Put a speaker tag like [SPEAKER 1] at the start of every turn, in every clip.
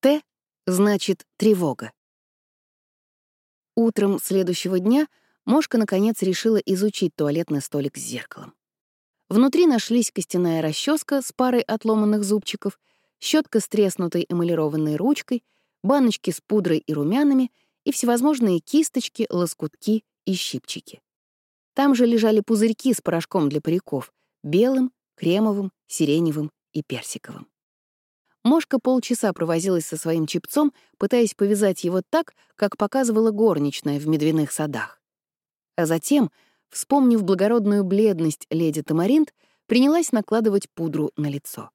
[SPEAKER 1] Т значит тревога. Утром следующего дня Мошка наконец решила изучить туалетный столик с зеркалом. Внутри нашлись костяная расческа с парой отломанных зубчиков, щетка с треснутой эмалированной ручкой, баночки с пудрой и румянами и всевозможные кисточки, лоскутки и щипчики. Там же лежали пузырьки с порошком для париков — белым, кремовым, сиреневым и персиковым. Мошка полчаса провозилась со своим чипцом, пытаясь повязать его так, как показывала горничная в медвяных садах. А затем, вспомнив благородную бледность леди Тамаринт, принялась накладывать пудру на лицо.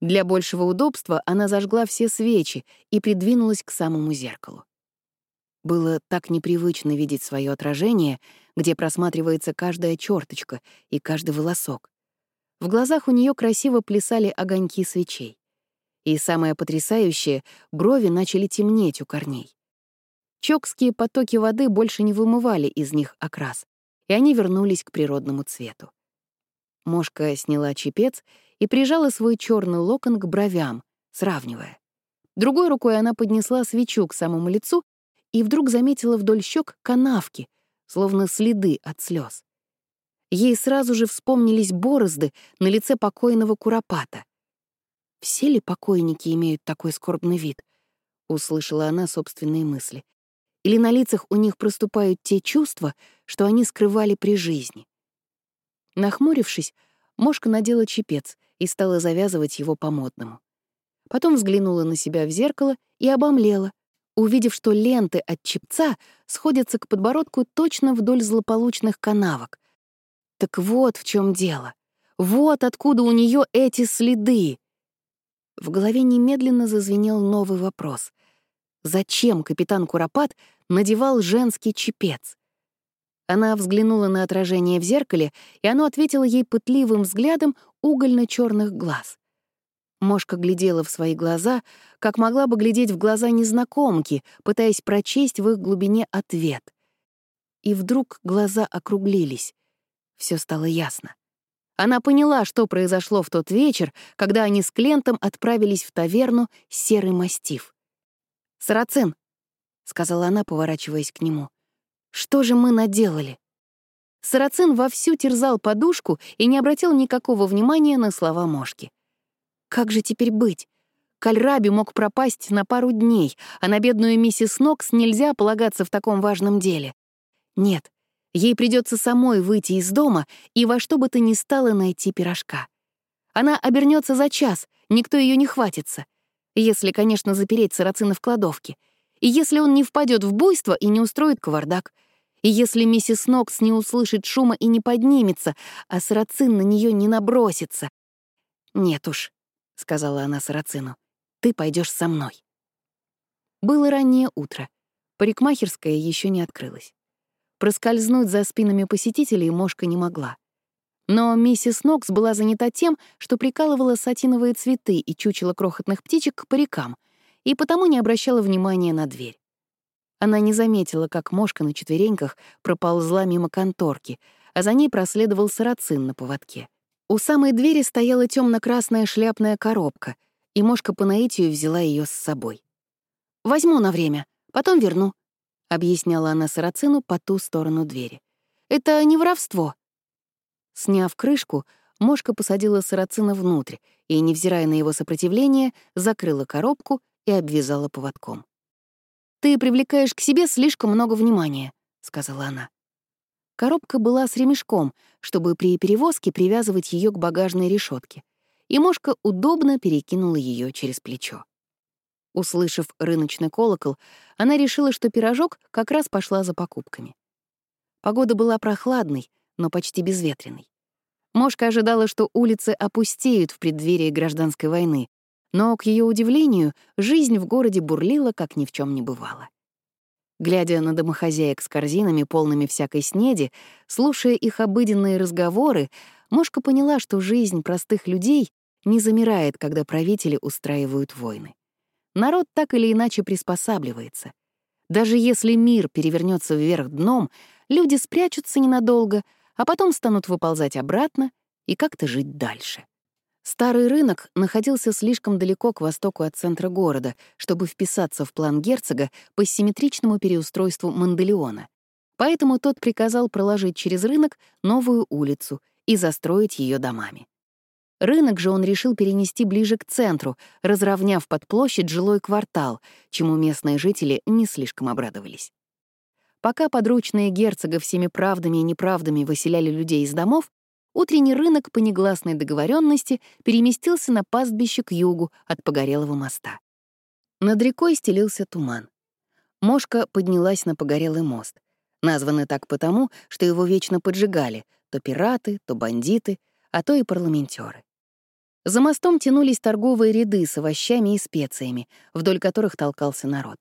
[SPEAKER 1] Для большего удобства она зажгла все свечи и придвинулась к самому зеркалу. Было так непривычно видеть свое отражение, где просматривается каждая черточка и каждый волосок. В глазах у нее красиво плясали огоньки свечей. И самое потрясающее — брови начали темнеть у корней. Чокские потоки воды больше не вымывали из них окрас, и они вернулись к природному цвету. Мошка сняла чепец и прижала свой черный локон к бровям, сравнивая. Другой рукой она поднесла свечу к самому лицу и вдруг заметила вдоль щек канавки, словно следы от слез. Ей сразу же вспомнились борозды на лице покойного Куропата. Все ли покойники имеют такой скорбный вид? Услышала она собственные мысли. Или на лицах у них проступают те чувства, что они скрывали при жизни? Нахмурившись, Мошка надела чепец и стала завязывать его по-модному. Потом взглянула на себя в зеркало и обомлела, увидев, что ленты от чепца сходятся к подбородку точно вдоль злополучных канавок. Так вот в чем дело. Вот откуда у нее эти следы. В голове немедленно зазвенел новый вопрос. Зачем капитан Куропат надевал женский чепец? Она взглянула на отражение в зеркале, и оно ответило ей пытливым взглядом угольно черных глаз. Мошка глядела в свои глаза, как могла бы глядеть в глаза незнакомки, пытаясь прочесть в их глубине ответ. И вдруг глаза округлились. Все стало ясно. Она поняла, что произошло в тот вечер, когда они с Клентом отправились в таверну «Серый мастиф». «Сарацин», — сказала она, поворачиваясь к нему, — «что же мы наделали?» Сарацин вовсю терзал подушку и не обратил никакого внимания на слова Мошки. «Как же теперь быть?» Кальраби мог пропасть на пару дней, а на бедную миссис Нокс нельзя полагаться в таком важном деле. Нет, Ей придется самой выйти из дома и во что бы то ни стало найти пирожка. Она обернется за час, никто ее не хватится. Если, конечно, запереть сарацина в кладовке. И если он не впадет в буйство и не устроит кавардак. И если миссис Нокс не услышит шума и не поднимется, а сарацин на нее не набросится. «Нет уж», — сказала она сарацину, — «ты пойдешь со мной». Было раннее утро. Парикмахерская еще не открылась. Проскользнуть за спинами посетителей Мошка не могла. Но миссис Нокс была занята тем, что прикалывала сатиновые цветы и чучело крохотных птичек к парикам, и потому не обращала внимания на дверь. Она не заметила, как Мошка на четвереньках проползла мимо конторки, а за ней проследовал сарацин на поводке. У самой двери стояла темно красная шляпная коробка, и Мошка по наитию взяла ее с собой. «Возьму на время, потом верну», объясняла она сарацину по ту сторону двери. «Это не воровство». Сняв крышку, Мошка посадила сарацина внутрь и, невзирая на его сопротивление, закрыла коробку и обвязала поводком. «Ты привлекаешь к себе слишком много внимания», — сказала она. Коробка была с ремешком, чтобы при перевозке привязывать ее к багажной решетке, и Мошка удобно перекинула ее через плечо. Услышав рыночный колокол, она решила, что пирожок как раз пошла за покупками. Погода была прохладной, но почти безветренной. Мошка ожидала, что улицы опустеют в преддверии гражданской войны, но, к ее удивлению, жизнь в городе бурлила, как ни в чем не бывало. Глядя на домохозяек с корзинами, полными всякой снеди, слушая их обыденные разговоры, Мошка поняла, что жизнь простых людей не замирает, когда правители устраивают войны народ так или иначе приспосабливается. Даже если мир перевернется вверх дном, люди спрячутся ненадолго, а потом станут выползать обратно и как-то жить дальше. Старый рынок находился слишком далеко к востоку от центра города, чтобы вписаться в план герцога по симметричному переустройству Манделеона. Поэтому тот приказал проложить через рынок новую улицу и застроить ее домами. Рынок же он решил перенести ближе к центру, разровняв под площадь жилой квартал, чему местные жители не слишком обрадовались. Пока подручные герцога всеми правдами и неправдами выселяли людей из домов, утренний рынок по негласной договоренности переместился на пастбище к югу от Погорелого моста. Над рекой стелился туман. Мошка поднялась на Погорелый мост, названный так потому, что его вечно поджигали то пираты, то бандиты, а то и парламентеры. За мостом тянулись торговые ряды с овощами и специями, вдоль которых толкался народ.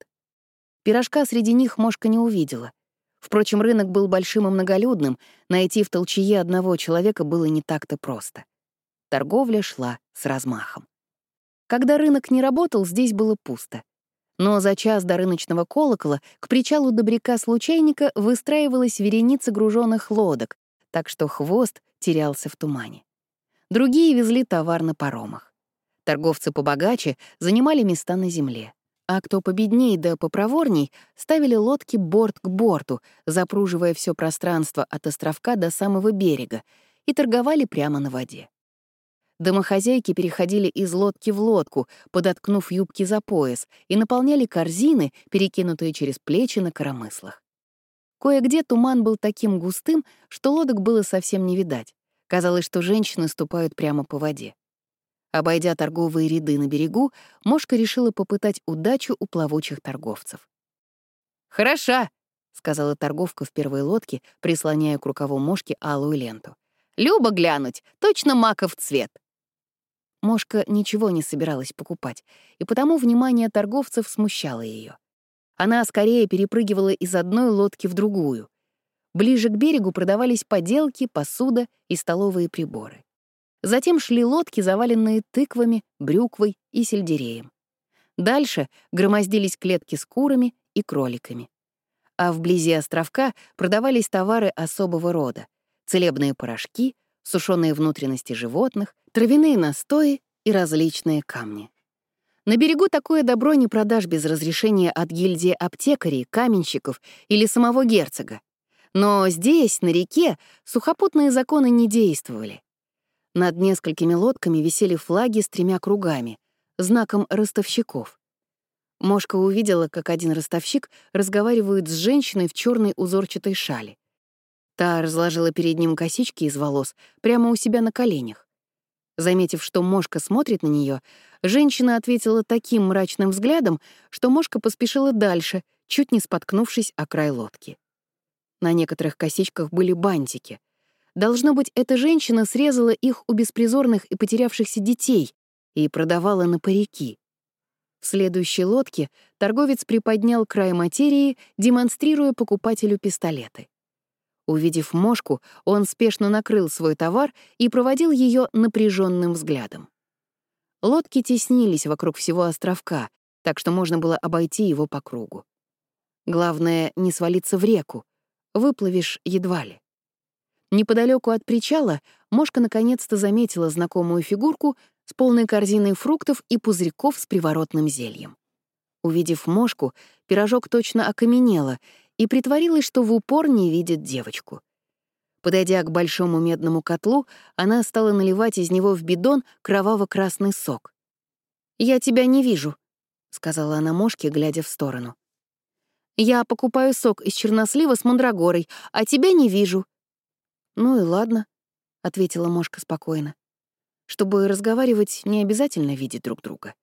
[SPEAKER 1] Пирожка среди них Мошка не увидела. Впрочем, рынок был большим и многолюдным, найти в толчее одного человека было не так-то просто. Торговля шла с размахом. Когда рынок не работал, здесь было пусто. Но за час до рыночного колокола к причалу добряка-случайника выстраивалась вереница груженных лодок, так что хвост терялся в тумане. Другие везли товар на паромах. Торговцы побогаче занимали места на земле. А кто победней да попроворней, ставили лодки борт к борту, запруживая все пространство от островка до самого берега, и торговали прямо на воде. Домохозяйки переходили из лодки в лодку, подоткнув юбки за пояс, и наполняли корзины, перекинутые через плечи на коромыслах. Кое-где туман был таким густым, что лодок было совсем не видать. Казалось, что женщины ступают прямо по воде. Обойдя торговые ряды на берегу, Мошка решила попытать удачу у плавучих торговцев. «Хороша!» — сказала торговка в первой лодке, прислоняя к рукаву Мошки алую ленту. «Люба глянуть! Точно маков цвет!» Мошка ничего не собиралась покупать, и потому внимание торговцев смущало ее. Она скорее перепрыгивала из одной лодки в другую. Ближе к берегу продавались поделки, посуда и столовые приборы. Затем шли лодки, заваленные тыквами, брюквой и сельдереем. Дальше громоздились клетки с курами и кроликами. А вблизи островка продавались товары особого рода — целебные порошки, сушеные внутренности животных, травяные настои и различные камни. На берегу такое добро не продашь без разрешения от гильдии аптекарей, каменщиков или самого герцога. Но здесь, на реке, сухопутные законы не действовали. Над несколькими лодками висели флаги с тремя кругами, знаком ростовщиков. Мошка увидела, как один ростовщик разговаривает с женщиной в черной узорчатой шали. Та разложила перед ним косички из волос прямо у себя на коленях. Заметив, что Мошка смотрит на нее, женщина ответила таким мрачным взглядом, что Мошка поспешила дальше, чуть не споткнувшись о край лодки. На некоторых косичках были бантики. Должно быть, эта женщина срезала их у беспризорных и потерявшихся детей и продавала на парики. В следующей лодке торговец приподнял край материи, демонстрируя покупателю пистолеты. Увидев мошку, он спешно накрыл свой товар и проводил ее напряженным взглядом. Лодки теснились вокруг всего островка, так что можно было обойти его по кругу. Главное — не свалиться в реку, выплывешь едва ли. Неподалеку от причала Мошка наконец-то заметила знакомую фигурку с полной корзиной фруктов и пузырьков с приворотным зельем. Увидев Мошку, пирожок точно окаменела и притворилась, что в упор не видит девочку. Подойдя к большому медному котлу, она стала наливать из него в бидон кроваво-красный сок. «Я тебя не вижу», — сказала она Мошке, глядя в сторону. Я покупаю сок из чернослива с мандрагорой, а тебя не вижу». «Ну и ладно», — ответила Мошка спокойно. «Чтобы разговаривать, не обязательно видеть друг друга».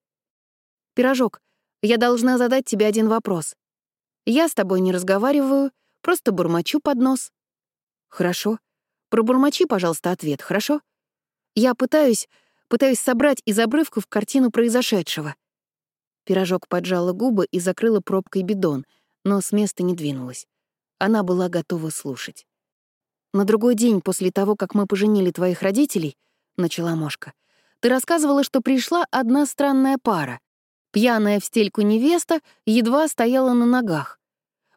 [SPEAKER 1] «Пирожок, я должна задать тебе один вопрос. Я с тобой не разговариваю, просто бормочу под нос». «Хорошо. Пробурмочи, пожалуйста, ответ, хорошо? Я пытаюсь, пытаюсь собрать из обрывков картину произошедшего». Пирожок поджала губы и закрыла пробкой бидон — но с места не двинулась. Она была готова слушать. «На другой день после того, как мы поженили твоих родителей», — начала Мошка, «ты рассказывала, что пришла одна странная пара. Пьяная в стельку невеста едва стояла на ногах.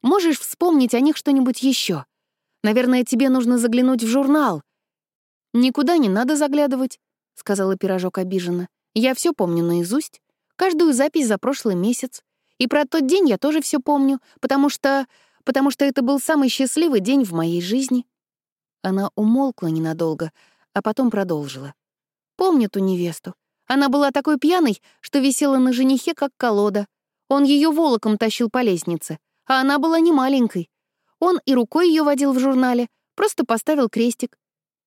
[SPEAKER 1] Можешь вспомнить о них что-нибудь еще? Наверное, тебе нужно заглянуть в журнал. Никуда не надо заглядывать. — сказала пирожок обиженно. «Я все помню наизусть. Каждую запись за прошлый месяц. И про тот день я тоже все помню, потому что... потому что это был самый счастливый день в моей жизни». Она умолкла ненадолго, а потом продолжила. «Помню ту невесту. Она была такой пьяной, что висела на женихе, как колода. Он ее волоком тащил по лестнице, а она была не маленькой. Он и рукой ее водил в журнале, просто поставил крестик.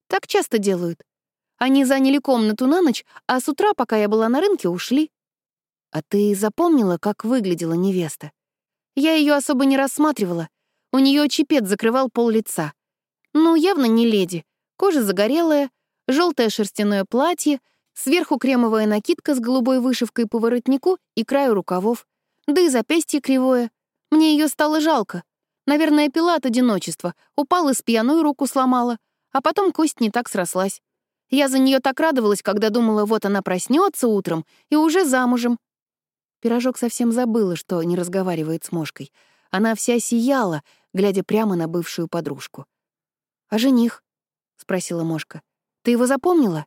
[SPEAKER 1] Так часто делают. Они заняли комнату на ночь, а с утра, пока я была на рынке, ушли. А ты запомнила, как выглядела невеста? Я ее особо не рассматривала. У нее чепец закрывал пол лица. Ну, явно не леди. Кожа загорелая, желтое шерстяное платье, сверху кремовая накидка с голубой вышивкой по воротнику и краю рукавов, да и запястье кривое. Мне ее стало жалко. Наверное, пила от одиночества, упала с пьяную руку сломала, а потом кость не так срослась. Я за нее так радовалась, когда думала, вот она проснется утром и уже замужем. Пирожок совсем забыла, что не разговаривает с Мошкой. Она вся сияла, глядя прямо на бывшую подружку. «А жених?» — спросила Мошка. «Ты его запомнила?»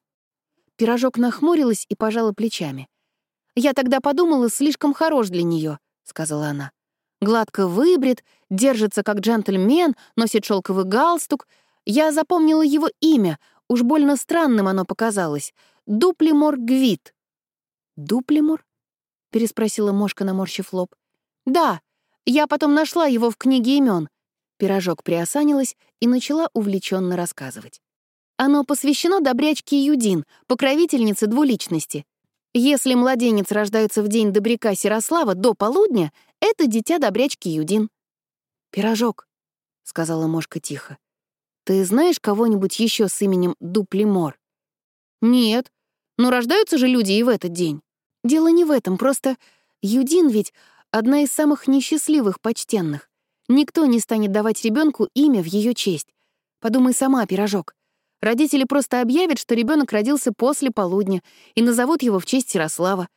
[SPEAKER 1] Пирожок нахмурилась и пожала плечами. «Я тогда подумала, слишком хорош для нее, сказала она. «Гладко выбрит, держится как джентльмен, носит шелковый галстук. Я запомнила его имя, уж больно странным оно показалось. Дуплимор Гвит». «Дуплимор?» — переспросила Мошка, наморщив лоб. «Да, я потом нашла его в книге имен. Пирожок приосанилась и начала увлеченно рассказывать. Оно посвящено добрячке Юдин, покровительнице двуличности. Если младенец рождается в день добряка Сирослава до полудня, это дитя добрячки Юдин. «Пирожок», — сказала Мошка тихо. «Ты знаешь кого-нибудь еще с именем Дуплимор?» «Нет. Но рождаются же люди и в этот день. Дело не в этом, просто Юдин ведь одна из самых несчастливых почтенных. Никто не станет давать ребенку имя в ее честь. Подумай сама, пирожок. Родители просто объявят, что ребенок родился после полудня и назовут его в честь Ярослава.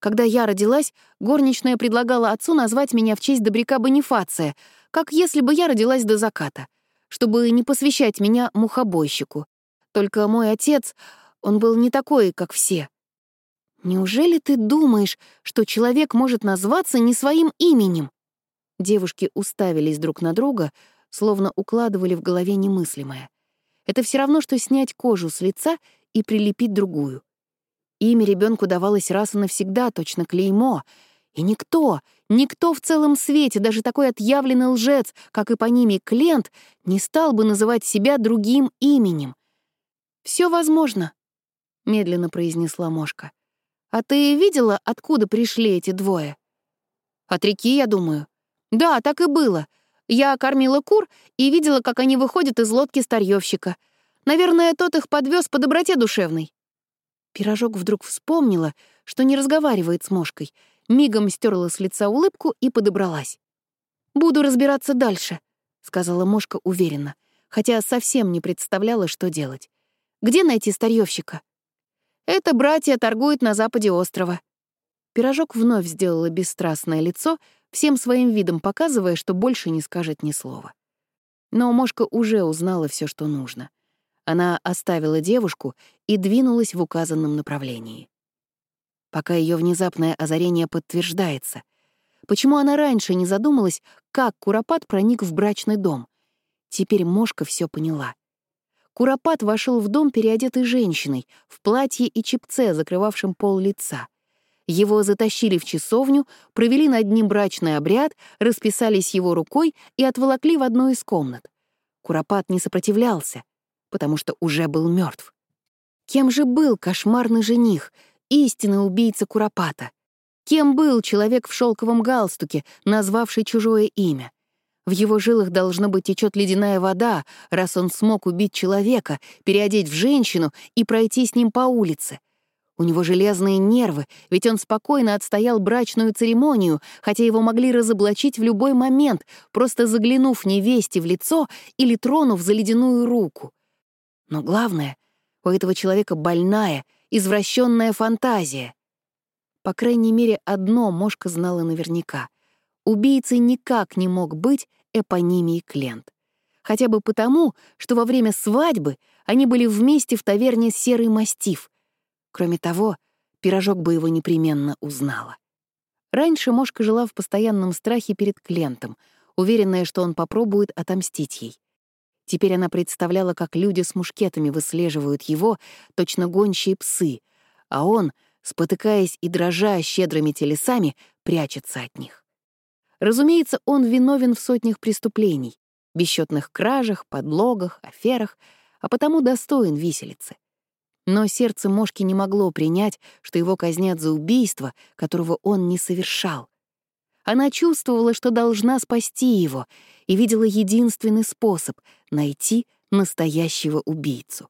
[SPEAKER 1] Когда я родилась, горничная предлагала отцу назвать меня в честь добряка Бонифация, как если бы я родилась до заката, чтобы не посвящать меня мухобойщику. Только мой отец, он был не такой, как все. Неужели ты думаешь, что человек может назваться не своим именем? Девушки уставились друг на друга, словно укладывали в голове немыслимое. Это все равно, что снять кожу с лица и прилепить другую. Имя ребенку давалось раз и навсегда, точно клеймо. И никто, никто в целом свете, даже такой отъявленный лжец, как и по ними Клент, не стал бы называть себя другим именем. Все возможно», — медленно произнесла Мошка. «А ты видела, откуда пришли эти двое?» «От реки, я думаю». «Да, так и было. Я кормила кур и видела, как они выходят из лодки старьевщика. Наверное, тот их подвез по доброте душевной. Пирожок вдруг вспомнила, что не разговаривает с мошкой, мигом стерла с лица улыбку и подобралась. «Буду разбираться дальше», — сказала мошка уверенно, хотя совсем не представляла, что делать. «Где найти старьевщика?» «Это братья торгуют на западе острова». Пирожок вновь сделала бесстрастное лицо, всем своим видом показывая, что больше не скажет ни слова. Но Мошка уже узнала все, что нужно. Она оставила девушку и двинулась в указанном направлении. Пока ее внезапное озарение подтверждается. Почему она раньше не задумалась, как Куропат проник в брачный дом? Теперь Мошка все поняла. Куропат вошел в дом переодетой женщиной, в платье и чепце, закрывавшем пол лица. Его затащили в часовню, провели над ним брачный обряд, расписались его рукой и отволокли в одну из комнат. Куропат не сопротивлялся, потому что уже был мертв. Кем же был кошмарный жених, истинный убийца Куропата? Кем был человек в шелковом галстуке, назвавший чужое имя? В его жилах должно быть течет ледяная вода, раз он смог убить человека, переодеть в женщину и пройти с ним по улице — у него железные нервы, ведь он спокойно отстоял брачную церемонию, хотя его могли разоблачить в любой момент, просто заглянув невесте в лицо или тронув за ледяную руку. Но главное, у этого человека больная, извращенная фантазия. По крайней мере, одно Мошка знала наверняка. Убийцей никак не мог быть эпонимий Клент. Хотя бы потому, что во время свадьбы они были вместе в таверне «Серый мастиф», Кроме того, пирожок бы его непременно узнала. Раньше Мошка жила в постоянном страхе перед Клентом, уверенная, что он попробует отомстить ей. Теперь она представляла, как люди с мушкетами выслеживают его, точно гончие псы, а он, спотыкаясь и дрожа щедрыми телесами, прячется от них. Разумеется, он виновен в сотнях преступлений, бесчетных кражах, подлогах, аферах, а потому достоин виселицы. Но сердце Мошки не могло принять, что его казнят за убийство, которого он не совершал. Она чувствовала, что должна спасти его, и видела единственный способ — найти настоящего убийцу.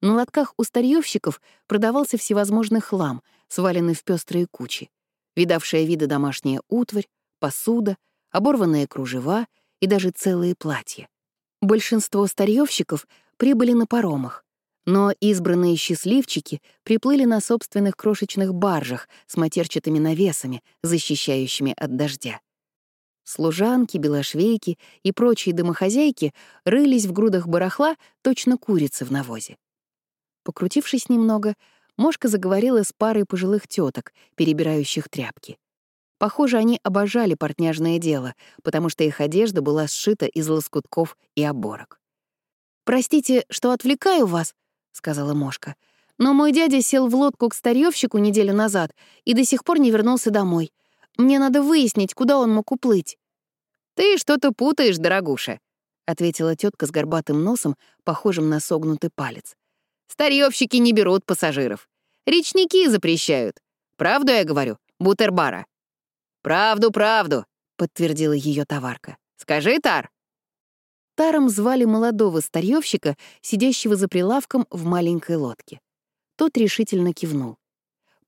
[SPEAKER 1] На лотках у старьевщиков продавался всевозможный хлам, сваленный в пестрые кучи, видавшая виды домашняя утварь, посуда, оборванные кружева и даже целые платья. Большинство старьевщиков прибыли на паромах, но избранные счастливчики приплыли на собственных крошечных баржах с матерчатыми навесами, защищающими от дождя. Служанки, белошвейки и прочие домохозяйки рылись в грудах барахла, точно курицы в навозе. Покрутившись немного, Мошка заговорила с парой пожилых теток, перебирающих тряпки. Похоже, они обожали портняжное дело, потому что их одежда была сшита из лоскутков и оборок. «Простите, что отвлекаю вас», сказала Мошка. «Но мой дядя сел в лодку к старьёвщику неделю назад и до сих пор не вернулся домой. Мне надо выяснить, куда он мог уплыть».
[SPEAKER 2] «Ты что-то путаешь, дорогуша», — ответила тетка с горбатым носом, похожим на согнутый палец. «Старьёвщики не берут пассажиров. Речники запрещают. Правду я говорю, бутербара?» «Правду, правду», — подтвердила ее товарка. «Скажи, Тар,
[SPEAKER 1] Таром звали молодого старьевщика, сидящего за прилавком в маленькой лодке. Тот решительно кивнул.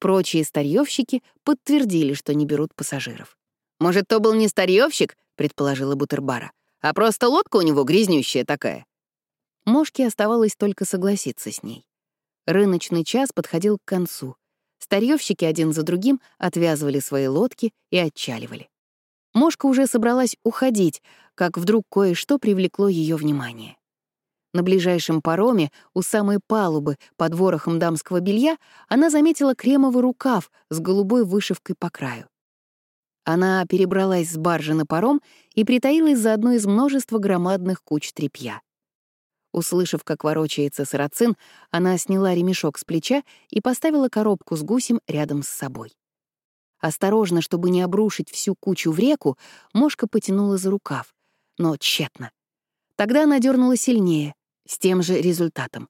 [SPEAKER 1] Прочие старьевщики подтвердили, что не берут пассажиров.
[SPEAKER 2] «Может, то был не старьевщик?» — предположила Бутербара. «А просто лодка у него грязнющая такая».
[SPEAKER 1] Мошке оставалось только согласиться с ней. Рыночный час подходил к концу. Старьевщики один за другим отвязывали свои лодки и отчаливали. Мошка уже собралась уходить, как вдруг кое-что привлекло ее внимание. На ближайшем пароме, у самой палубы, под ворохом дамского белья, она заметила кремовый рукав с голубой вышивкой по краю. Она перебралась с баржи на паром и притаилась за одной из множества громадных куч тряпья. Услышав, как ворочается сарацин, она сняла ремешок с плеча и поставила коробку с гусем рядом с собой. Осторожно, чтобы не обрушить всю кучу в реку, Мошка потянула за рукав, но тщетно. Тогда она дернула сильнее, с тем же результатом.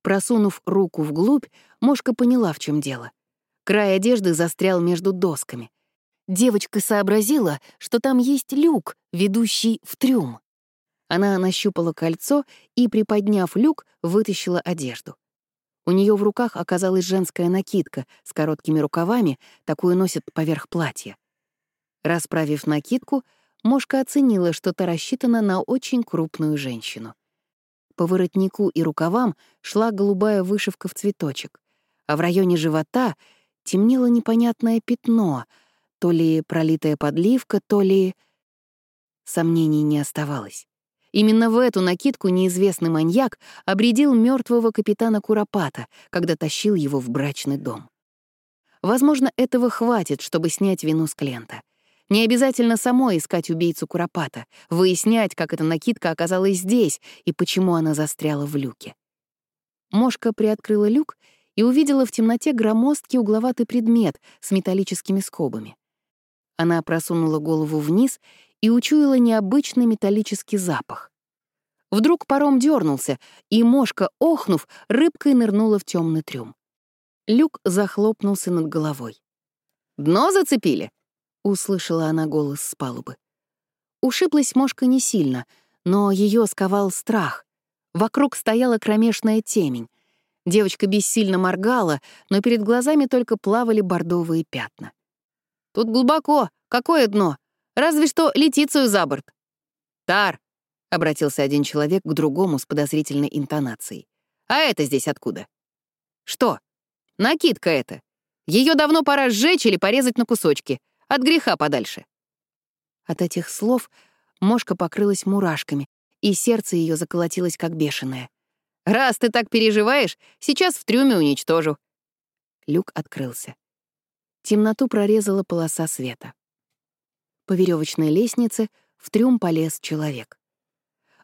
[SPEAKER 1] Просунув руку вглубь, Мошка поняла, в чем дело. Край одежды застрял между досками. Девочка сообразила, что там есть люк, ведущий в трюм. Она нащупала кольцо и, приподняв люк, вытащила одежду. У нее в руках оказалась женская накидка с короткими рукавами, такую носят поверх платья. Расправив накидку, Мошка оценила, что та рассчитана на очень крупную женщину. По воротнику и рукавам шла голубая вышивка в цветочек, а в районе живота темнело непонятное пятно, то ли пролитая подливка, то ли... Сомнений не оставалось. Именно в эту накидку неизвестный маньяк обредил мертвого капитана Куропата, когда тащил его в брачный дом. Возможно, этого хватит, чтобы снять вину с клиента. Не обязательно самой искать убийцу Куропата, выяснять, как эта накидка оказалась здесь и почему она застряла в люке. Мошка приоткрыла люк и увидела в темноте громоздкий угловатый предмет с металлическими скобами. Она просунула голову вниз и учуяла необычный металлический запах. Вдруг паром дернулся, и мошка, охнув, рыбкой нырнула в темный трюм. Люк захлопнулся над головой.
[SPEAKER 2] «Дно зацепили?»
[SPEAKER 1] — услышала она голос с палубы. Ушиблась мошка не сильно, но ее сковал страх. Вокруг стояла кромешная темень. Девочка бессильно моргала, но перед глазами только плавали бордовые пятна.
[SPEAKER 2] «Тут глубоко. Какое дно? Разве что Летицию за борт. «Тар!» — обратился один человек к другому с подозрительной интонацией. «А это здесь откуда?» «Что? Накидка это. Ее давно пора сжечь или порезать на кусочки. От греха подальше».
[SPEAKER 1] От этих слов мошка покрылась мурашками, и сердце ее заколотилось как бешеное.
[SPEAKER 2] «Раз ты так переживаешь, сейчас в трюме уничтожу.
[SPEAKER 1] Люк открылся. Темноту прорезала полоса света. По веревочной лестнице в трюм полез человек.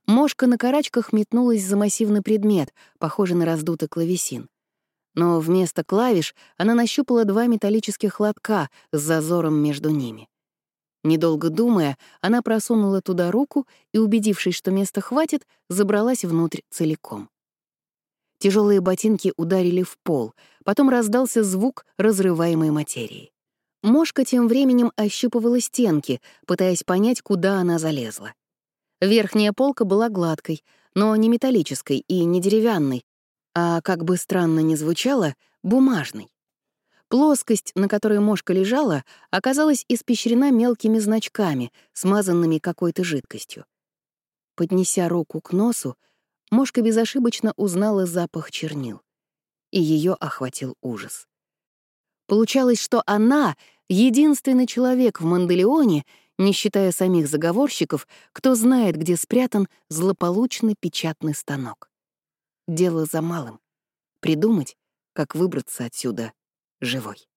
[SPEAKER 1] Мошка на карачках метнулась за массивный предмет, похожий на раздутый клавесин. Но вместо клавиш она нащупала два металлических лотка с зазором между ними. Недолго думая, она просунула туда руку и, убедившись, что места хватит, забралась внутрь целиком. Тяжелые ботинки ударили в пол, потом раздался звук разрываемой материи. Мошка тем временем ощупывала стенки, пытаясь понять, куда она залезла. Верхняя полка была гладкой, но не металлической и не деревянной, а, как бы странно ни звучало, бумажной. Плоскость, на которой мошка лежала, оказалась испещрена мелкими значками, смазанными какой-то жидкостью. Поднеся руку к носу, мошка безошибочно узнала запах чернил. И ее охватил ужас. Получалось, что она — единственный человек в Манделеоне, не считая самих заговорщиков, кто знает, где спрятан злополучный печатный станок. Дело за малым — придумать, как выбраться отсюда живой.